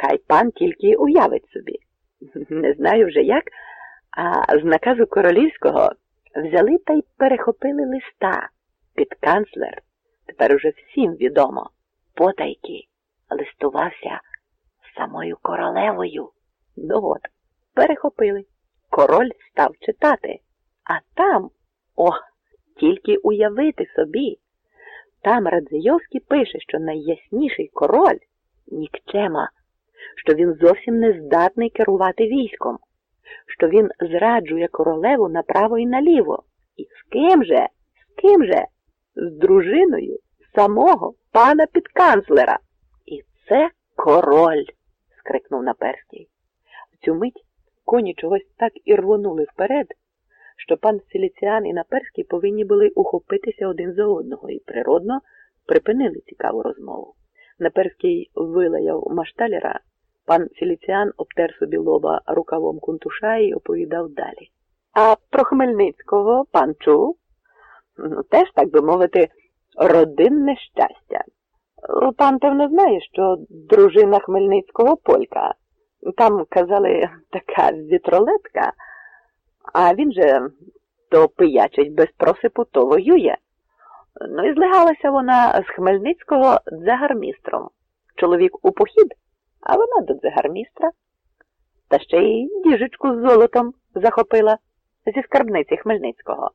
Хай пан тільки уявить собі. Не знаю вже як, а з наказу королівського взяли та й перехопили листа під канцлер. Тепер уже всім відомо. Потайки листувався самою королевою. Ну от, перехопили. Король став читати. А там, о, тільки уявити собі, там Радзийовський пише, що найясніший король нікчема, що він зовсім не здатний керувати військом, що він зраджує королеву направо і наліво. І з ким же? З ким же? З дружиною самого пана підканцлера. І це король. скрикнув Наперстій. В цю мить коні чогось так і рвонули вперед, що пан Селіціан і Наперський повинні були ухопитися один за одного і природно припинили цікаву розмову. Наперський вилаяв машталера, пан Феліціан обтер собі лоба рукавом кунтуша і оповідав далі. А про Хмельницького пан чув? Ну, теж, так би мовити, родинне щастя. Пан, певно, знає, що дружина Хмельницького полька. Там, казали, така вітролетка, а він же то пиячить без просипу, то воює. Ну і злигалася вона з Хмельницького дзагармістром. Чоловік у похід, а вона до дзагармістра. Та ще й діжечку з золотом захопила зі скарбниці Хмельницького.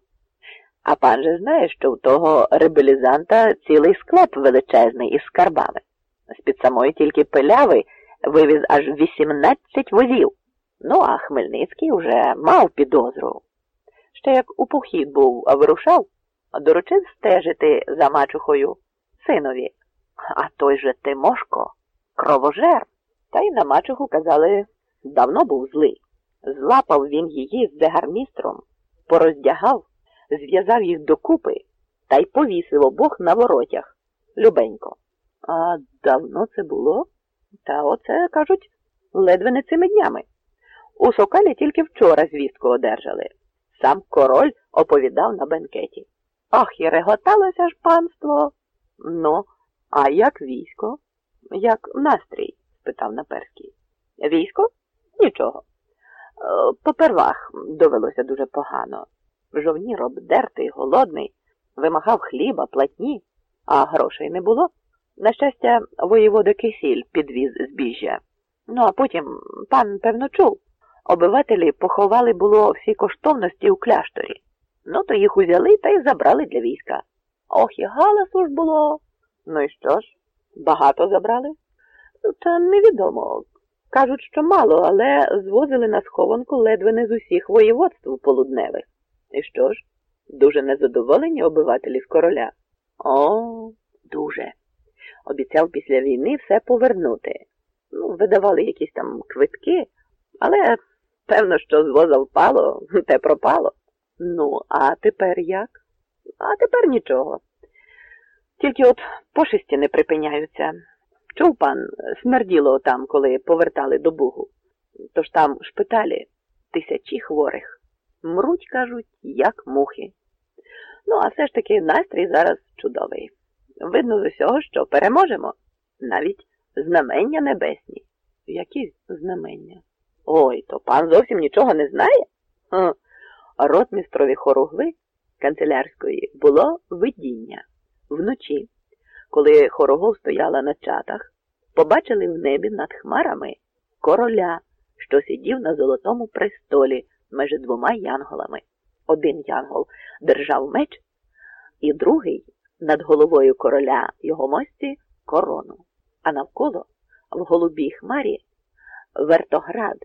А пан же знає, що у того ребелізанта цілий склеп величезний із скарбами. З-під самої тільки пиляви вивіз аж 18 возів. Ну, а Хмельницький уже мав підозру. Ще як у похід був, а вирушав, доручив стежити за мачухою синові. А той же Тимошко кровожер. Та й на мачуху, казали, давно був злий. Злапав він її з дегармістром, пороздягав, зв'язав їх докупи та й повісив обох на воротях. Любенько. А давно це було? Та оце, кажуть, ледве не цими днями. У Сокалі тільки вчора звістку одержали. Сам король оповідав на бенкеті. Ах, і реготалося ж панство. Ну, а як військо? Як настрій? спитав Наперський. Військо? Нічого. Е, попервах довелося дуже погано. Жовнір обдертий, голодний, вимагав хліба, платні, а грошей не було. На щастя, воєвода Кисіль підвіз збіжжя. Ну, а потім пан, певно, чув. Обивателі поховали було всі коштовності у кляшторі. Ну, то їх узяли та й забрали для війська. Ох, і галасу ж було. Ну і що ж? Багато забрали? Та невідомо. Кажуть, що мало, але звозили на схованку ледве не з усіх воєводств полудневих. І що ж? Дуже незадоволені обивателі з короля? О, дуже. Обіцяв після війни все повернути. Ну, видавали якісь там квитки, але певно, що з воза впало, те пропало. Ну, а тепер як? А тепер нічого. Тільки от пошесті не припиняються. Чув пан, смерділо там, коли повертали до Бугу. Тож там шпиталі тисячі хворих. Мруть, кажуть, як мухи. Ну, а все ж таки настрій зараз чудовий. Видно з усього, що переможемо. Навіть знамення небесні. Які знамення? Ой, то пан зовсім нічого не знає? Ротмістрові хоругви канцелярської було видіння. Вночі, коли хорогов стояла на чатах, побачили в небі над хмарами короля, що сидів на золотому престолі між двома янголами. Один янгол держав меч, і другий над головою короля його мості корону, а навколо в голубій хмарі вертоград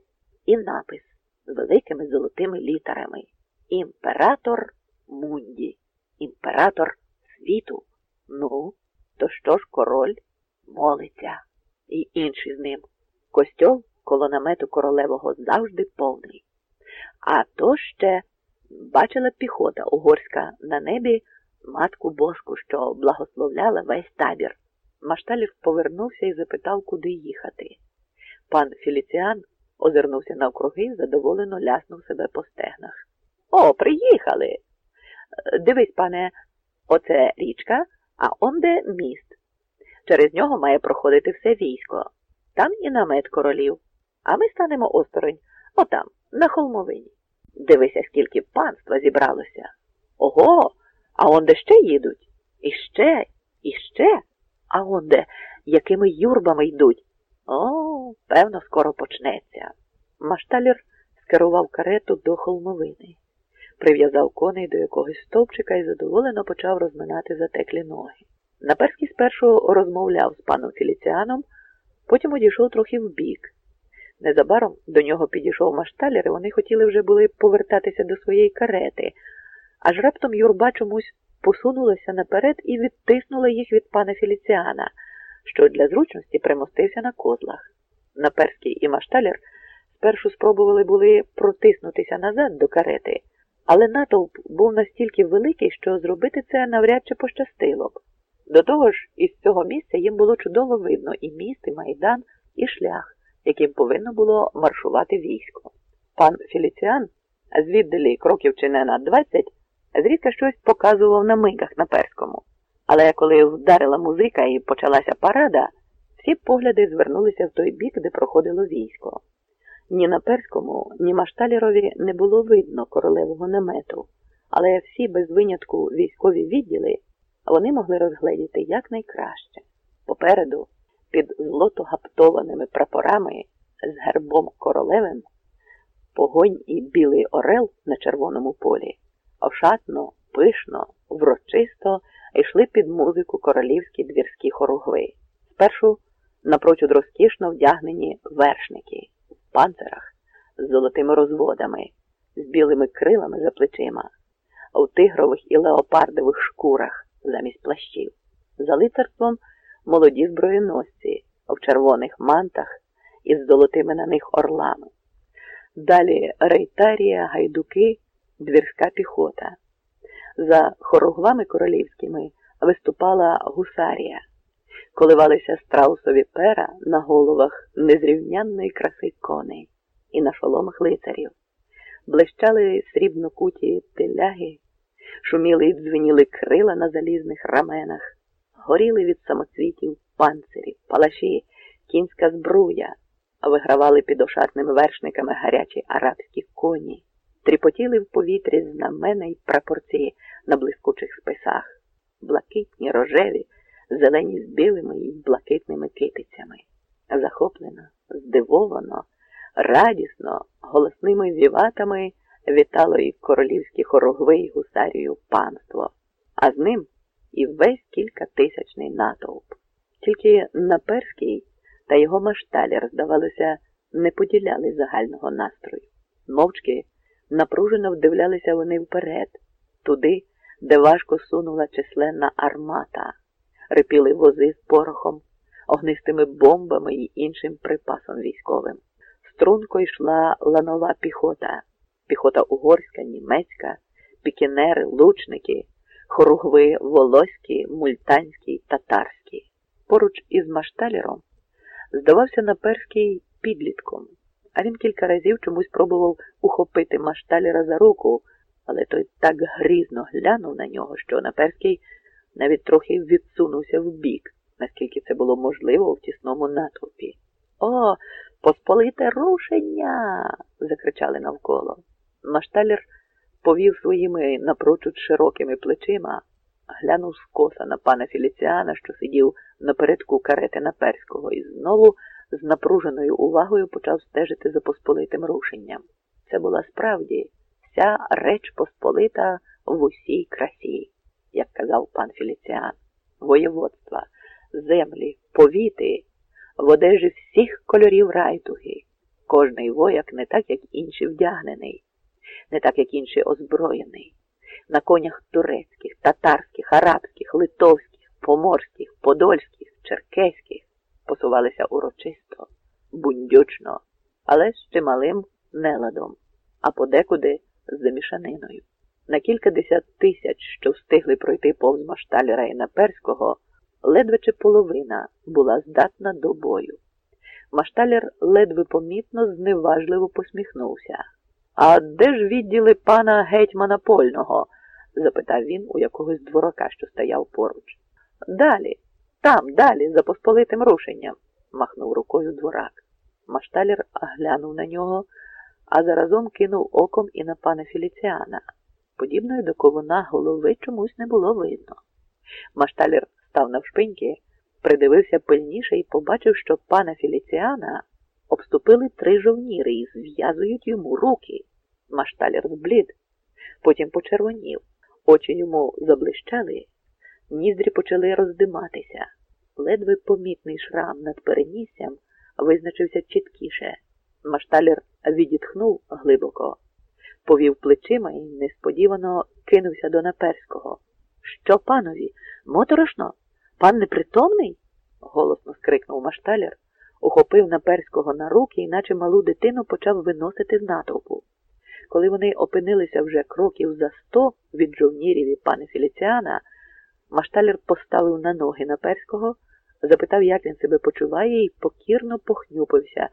і напис з великими золотими літерами Імператор Мунді, імператор світу. Ну, то що ж король молиться, і інші з ним. Костьол коло намету королевого завжди повний. А то ще бачила піхота угорська на небі матку боску, що благословляла весь табір. Машталів повернувся і запитав, куди їхати. Пан Феліціан озирнувся навкруги і задоволено ляснув себе по стегнах. О, приїхали. Дивись, пане, оце річка, а онде міст. Через нього має проходити все військо. Там і намет королів, а ми станемо осторонь, отам, на холмовині. Дивися, скільки панства зібралося. Ого, а он де ще їдуть? І ще, і ще, а он де, якими юрбами йдуть. О, певно, скоро почнеться. Машталір скерував карету до холмовини, прив'язав коней до якогось стовпчика і задоволено почав розминати затеклі ноги. Наперський спершу розмовляв з паном Філіціаном, потім одійшов трохи вбік. Незабаром до нього підійшов машталір, і вони хотіли вже були повертатися до своєї карети, аж раптом юрба чомусь посунулася наперед і відтиснула їх від пана Філіціана, що для зручності примостився на козлах. Наперський і машталір спершу спробували були протиснутися назад до карети, але натовп був настільки великий, що зробити це навряд чи пощастило б. До того ж, із цього місця їм було чудово видно і міст, і майдан, і шлях, яким повинно було маршувати військо. Пан Філіціан, звіддалі кроків чи не на двадцять, зрідка щось показував на мигах на перському. Але коли вдарила музика і почалася парада, всі погляди звернулися в той бік, де проходило військо. Ні на перському, ні Машталірові не було видно королевого намету, але всі без винятку військові відділи вони могли розгледіти якнайкраще. Попереду, під злотогаптованими прапорами з гербом королевим, погонь і білий орел на червоному полі, ошатно, пишно, врочисто йшли під музику королівські двірські хоругви. Спершу напрочуд розкішно вдягнені вершники панцирах з золотими розводами, з білими крилами за плечима, у тигрових і леопардових шкурах замість плащів. За лицарством молоді зброєносці в червоних мантах із золотими на них орлами. Далі рейтарія, гайдуки, двірська піхота. За хоругвами королівськими виступала гусарія, коливалися страусові пера на головах незрівнянної краси коней і на шоломах лицарів, блищали срібно куті теляги шуміли і дзвеніли крила на залізних раменах, горіли від самоцвітів панцирі, палаші, кінська збруя, вигравали під ошатними вершниками гарячі арабські коні, тріпотіли в повітрі знамена й прапорці на блискучих списах, блакитні, рожеві, зелені з білими і блакитними китицями. Захоплено, здивовано, радісно, голосними віватами вітало і королівські хорогви і гусарію панство, а з ним і весь кількатисячний натовп. Тільки Наперський та його машталір, здавалося, не поділяли загального настрою. Мовчки напружено вдивлялися вони вперед, туди, де важко сунула численна армата, рипіли вози з порохом, огнистими бомбами і іншим припасом військовим. Струнко йшла ланова піхота піхота угорська, німецька, пікінери, лучники, хоругви волоські, мультанські, татарські. Поруч із Машталером здавався наперський підлітком, а він кілька разів чомусь пробував ухопити Машталера за руку, але той так грізно глянув на нього, що наперський навіть трохи відсунувся вбік, наскільки це було можливо в тісному натовпі. О, посполите рушення. закричали навколо. Машталер повів своїми напрочуд широкими плечима, глянув скоса на пана Філіціана, що сидів напередку карети Наперського, і знову з напруженою увагою почав стежити за посполитим рушенням. Це була справді вся реч посполита в усій красі, як казав пан Філіціан, воєводства, землі, повіти, в одежі всіх кольорів райтуги. Кожний вояк не так, як інший вдягнений не так як інші озброєний, на конях турецьких, татарських, арабських, литовських, поморських, подольських, черкеських посувалися урочисто, бундючно, але з чималим неладом, а подекуди з замішаниною. На кілька десят тисяч, що встигли пройти повз Машталера і Наперського, ледве чи половина була здатна до бою. Машталер ледве помітно зневажливо посміхнувся. А де ж відділи пана гетьмана Польного? запитав він у якогось дворака, що стояв поруч. Далі, там, далі, за посполитим рушенням, махнув рукою дворак. Машталір глянув на нього, а заразом кинув оком і на пана Філіціана. Подібної до ковуна голови чомусь не було видно. Машталір став навшпиньки, придивився пильніше і побачив, що пана Філіціана обступили три жовніри і зв'язують йому руки. Машталір зблід, потім почервонів, очі йому заблищали, ніздрі почали роздиматися. Ледве помітний шрам над переніссям визначився чіткіше. Машталір відітхнув глибоко, повів плечима і несподівано кинувся до наперського. Що, панові, моторошно? Пан непритомний? голосно скрикнув машталір, ухопив наперського на руки і наче малу дитину почав виносити з натовпу. Коли вони опинилися вже кроків за сто від жовнірів і пана Філіціана, машталір поставив на ноги наперського, запитав, як він себе почуває, і покірно похнюпився.